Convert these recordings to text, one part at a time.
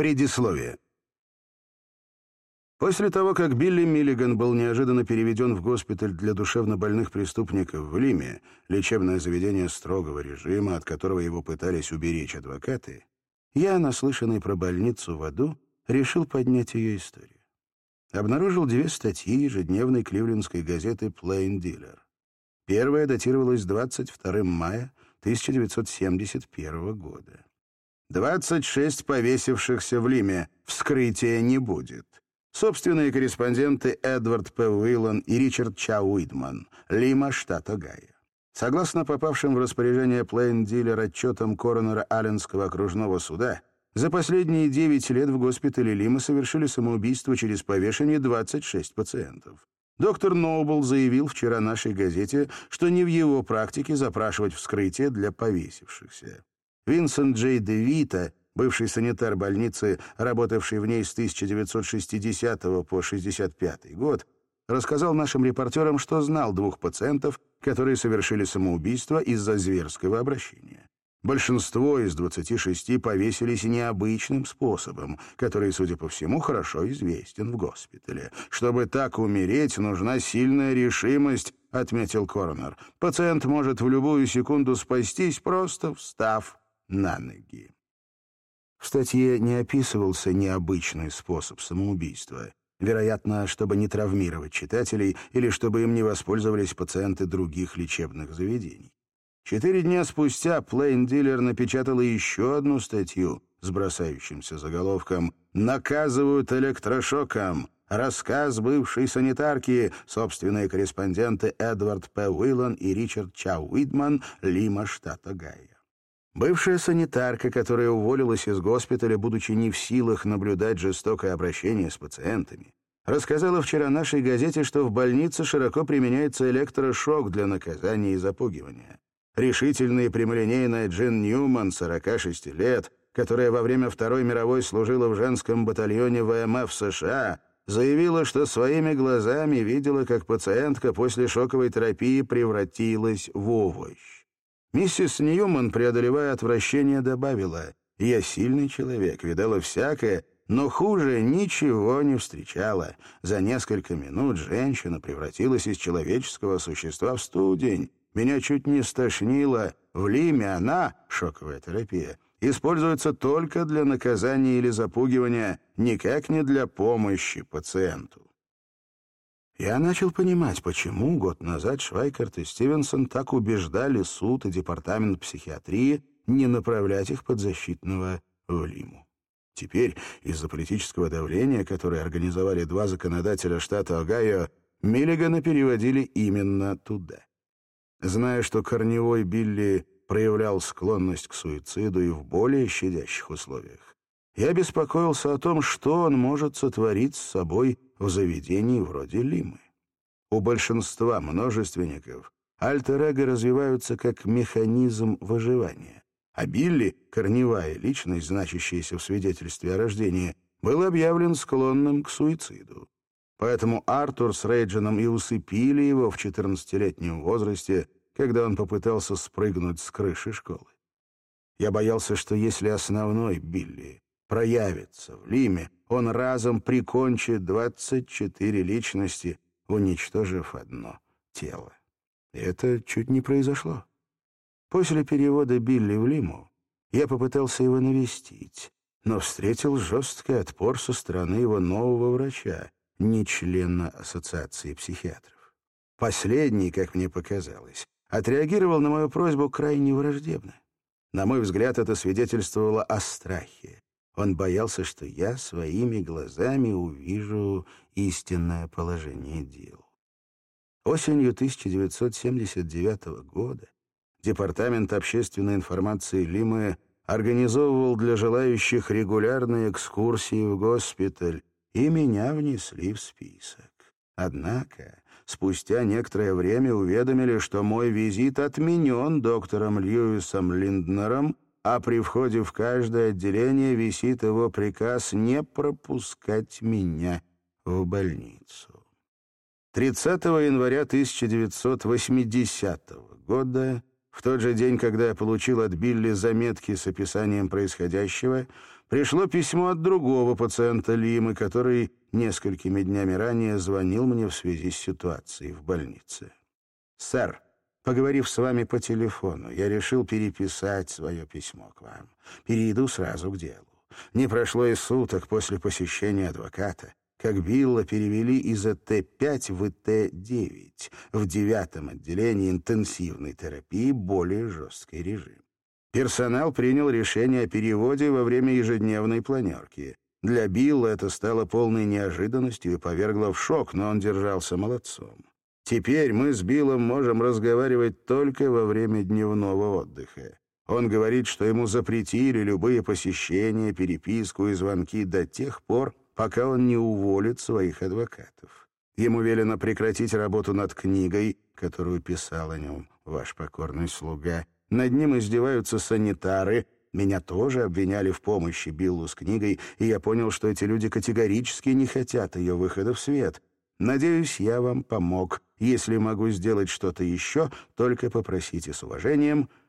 Предисловие. После того, как Билли Миллиган был неожиданно переведен в госпиталь для душевнобольных преступников в Лиме, лечебное заведение строгого режима, от которого его пытались уберечь адвокаты, я, наслышанный про больницу в аду, решил поднять ее историю. Обнаружил две статьи ежедневной кливлендской газеты «Plain Dealer». Первая датировалась 22 мая 1971 года. 26 повесившихся в Лиме. Вскрытия не будет. Собственные корреспонденты Эдвард П. Уиллан и Ричард Ча Уидман, Лима, штат Огайо. Согласно попавшим в распоряжение Плейн-дилер отчетам коронера Алленского окружного суда, за последние 9 лет в госпитале Лима совершили самоубийство через повешение 26 пациентов. Доктор Ноубл заявил вчера нашей газете, что не в его практике запрашивать вскрытие для повесившихся. Винсент Джей Девита, бывший санитар больницы, работавший в ней с 1960 по 65 год, рассказал нашим репортерам, что знал двух пациентов, которые совершили самоубийство из-за зверского обращения. Большинство из 26 повесились необычным способом, который, судя по всему, хорошо известен в госпитале. Чтобы так умереть, нужна сильная решимость, отметил коронер. Пациент может в любую секунду спастись, просто встав на ноги. В статье не описывался необычный способ самоубийства. Вероятно, чтобы не травмировать читателей или чтобы им не воспользовались пациенты других лечебных заведений. Четыре дня спустя Плейн Дилер напечатала еще одну статью с бросающимся заголовком «Наказывают электрошоком». Рассказ бывшей санитарки, собственные корреспонденты Эдвард П. Уиллан и Ричард Чау Уидман, Лима, штата Гайя. Бывшая санитарка, которая уволилась из госпиталя, будучи не в силах наблюдать жестокое обращение с пациентами, рассказала вчера нашей газете, что в больнице широко применяется электрошок для наказания и запугивания. Решительная и прямолинейная Джин Ньюман, 46 лет, которая во время Второй мировой служила в женском батальоне ВМФ США, заявила, что своими глазами видела, как пациентка после шоковой терапии превратилась в овощ. Миссис Ньюман, преодолевая отвращение, добавила, «Я сильный человек, видала всякое, но хуже ничего не встречала. За несколько минут женщина превратилась из человеческого существа в студень. Меня чуть не стошнило. В Лиме она, шоковая терапия, используется только для наказания или запугивания, никак не для помощи пациенту. Я начал понимать, почему год назад Швайкарт и Стивенсон так убеждали суд и департамент психиатрии не направлять их подзащитного в Лиму. Теперь, из-за политического давления, которое организовали два законодателя штата Огайо, Миллигана переводили именно туда. Зная, что корневой Билли проявлял склонность к суициду и в более щадящих условиях, я беспокоился о том, что он может сотворить с собой в заведении вроде Лимы. У большинства множественников альтер-эго развиваются как механизм выживания. А Билли, корневая личность, значащаяся в свидетельстве о рождении, был объявлен склонным к суициду. Поэтому Артур с Рейджином и усыпили его в 14-летнем возрасте, когда он попытался спрыгнуть с крыши школы. Я боялся, что если основной Билли проявится в Лиме, он разом прикончит 24 личности, уничтожив одно тело. И это чуть не произошло. После перевода Билли в Лиму я попытался его навестить, но встретил жесткий отпор со стороны его нового врача, не члена Ассоциации психиатров. Последний, как мне показалось, отреагировал на мою просьбу крайне враждебно. На мой взгляд, это свидетельствовало о страхе. Он боялся, что я своими глазами увижу истинное положение дел. Осенью 1979 года Департамент общественной информации Лимы организовывал для желающих регулярные экскурсии в госпиталь, и меня внесли в список. Однако спустя некоторое время уведомили, что мой визит отменен доктором Льюисом Линднером, а при входе в каждое отделение висит его приказ не пропускать меня в больницу. 30 января 1980 года в тот же день, когда я получил от Билли заметки с описанием происходящего, пришло письмо от другого пациента Лимы, который несколькими днями ранее звонил мне в связи с ситуацией в больнице. «Сэр, поговорив с вами по телефону, я решил переписать свое письмо к вам. Перейду сразу к делу. Не прошло и суток после посещения адвоката, как Билла перевели из ЭТ-5 в ЭТ-9, в девятом отделении интенсивной терапии более жесткий режим. Персонал принял решение о переводе во время ежедневной планерки. Для Билла это стало полной неожиданностью и повергло в шок, но он держался молодцом. Теперь мы с Биллом можем разговаривать только во время дневного отдыха. Он говорит, что ему запретили любые посещения, переписку и звонки до тех пор, пока он не уволит своих адвокатов. Ему велено прекратить работу над книгой, которую писал о нем ваш покорный слуга. Над ним издеваются санитары. Меня тоже обвиняли в помощи Биллу с книгой, и я понял, что эти люди категорически не хотят ее выхода в свет. Надеюсь, я вам помог. Если могу сделать что-то еще, только попросите с уважением —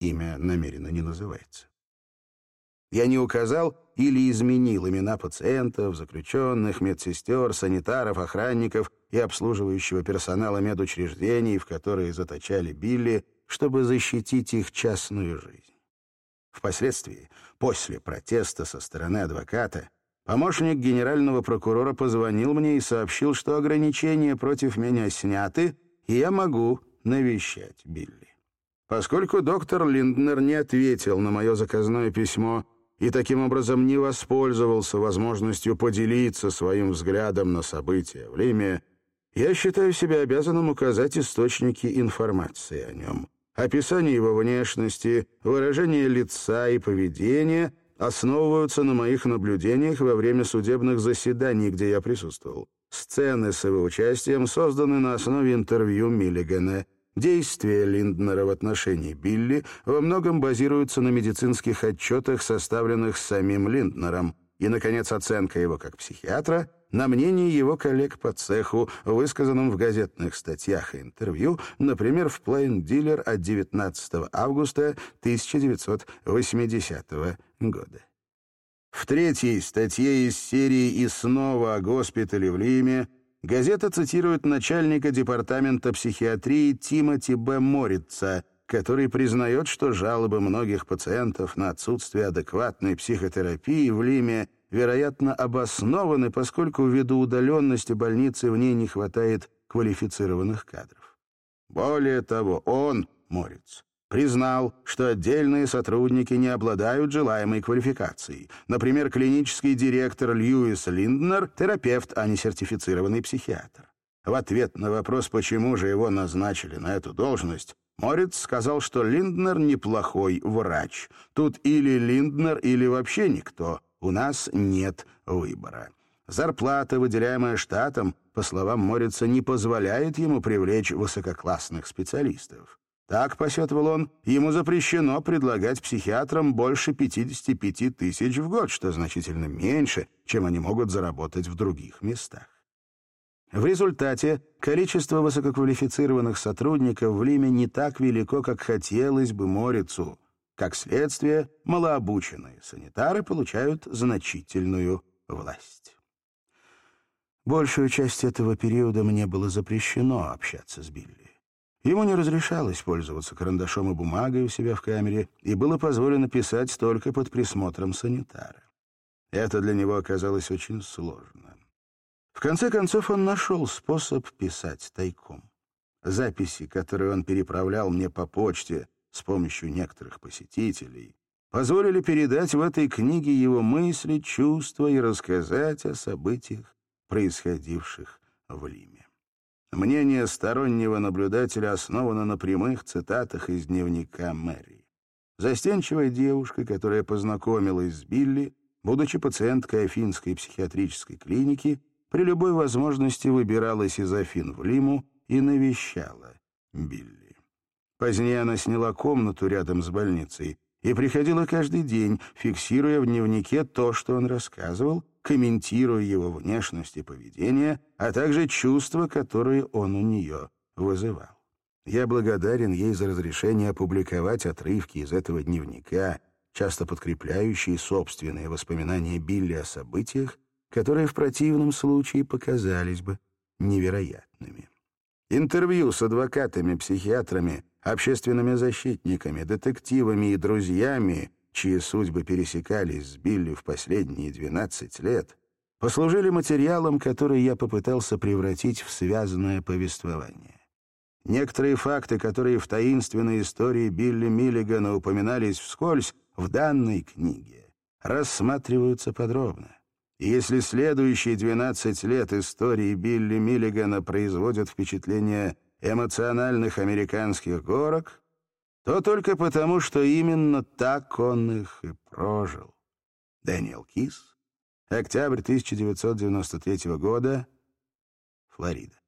Имя намеренно не называется. Я не указал или изменил имена пациентов, заключенных, медсестер, санитаров, охранников и обслуживающего персонала медучреждений, в которые заточали Билли, чтобы защитить их частную жизнь. Впоследствии, после протеста со стороны адвоката, помощник генерального прокурора позвонил мне и сообщил, что ограничения против меня сняты, и я могу навещать Билли. Поскольку доктор Линднер не ответил на мое заказное письмо и таким образом не воспользовался возможностью поделиться своим взглядом на события в Лиме, я считаю себя обязанным указать источники информации о нем. Описание его внешности, выражение лица и поведения основываются на моих наблюдениях во время судебных заседаний, где я присутствовал. Сцены с его участием созданы на основе интервью Миллигана Действия Линднера в отношении Билли во многом базируются на медицинских отчетах, составленных самим Линднером, и, наконец, оценка его как психиатра на мнении его коллег по цеху, высказанном в газетных статьях и интервью, например, в Plain Dealer от 19 августа 1980 года. В третьей статье из серии «И снова о госпитале в Лиме» Газета цитирует начальника департамента психиатрии Тимоти Б. Морица, который признает, что жалобы многих пациентов на отсутствие адекватной психотерапии в Лиме вероятно обоснованы, поскольку ввиду удаленности больницы в ней не хватает квалифицированных кадров. Более того, он, Морец, признал, что отдельные сотрудники не обладают желаемой квалификацией. Например, клинический директор Льюис Линднер – терапевт, а не сертифицированный психиатр. В ответ на вопрос, почему же его назначили на эту должность, Морец сказал, что Линднер неплохой врач. Тут или Линднер, или вообще никто. У нас нет выбора. Зарплата, выделяемая штатом, по словам Морица, не позволяет ему привлечь высококлассных специалистов. Так, посетовал он, ему запрещено предлагать психиатрам больше 55 тысяч в год, что значительно меньше, чем они могут заработать в других местах. В результате количество высококвалифицированных сотрудников в Лиме не так велико, как хотелось бы Морицу. Как следствие, малообученные санитары получают значительную власть. Большую часть этого периода мне было запрещено общаться с Билли. Ему не разрешалось пользоваться карандашом и бумагой у себя в камере, и было позволено писать только под присмотром санитара. Это для него оказалось очень сложно. В конце концов он нашел способ писать тайком. Записи, которые он переправлял мне по почте с помощью некоторых посетителей, позволили передать в этой книге его мысли, чувства и рассказать о событиях, происходивших в Лиме. Мнение стороннего наблюдателя основано на прямых цитатах из дневника Мэри. Застенчивая девушка, которая познакомилась с Билли, будучи пациенткой Афинской психиатрической клиники, при любой возможности выбиралась из Афин в Лиму и навещала Билли. Позднее она сняла комнату рядом с больницей и приходила каждый день, фиксируя в дневнике то, что он рассказывал, комментируя его внешность и поведение, а также чувства, которые он у нее вызывал. Я благодарен ей за разрешение опубликовать отрывки из этого дневника, часто подкрепляющие собственные воспоминания Билли о событиях, которые в противном случае показались бы невероятными. Интервью с адвокатами, психиатрами, общественными защитниками, детективами и друзьями, чьи судьбы пересекались с Билли в последние 12 лет, послужили материалом, который я попытался превратить в связанное повествование. Некоторые факты, которые в таинственной истории Билли Миллигана упоминались вскользь, в данной книге рассматриваются подробно. И если следующие 12 лет истории Билли Миллигана производят впечатление эмоциональных американских горок, то только потому, что именно так он их и прожил. Дэниел Кис, октябрь 1993 года, Флорида.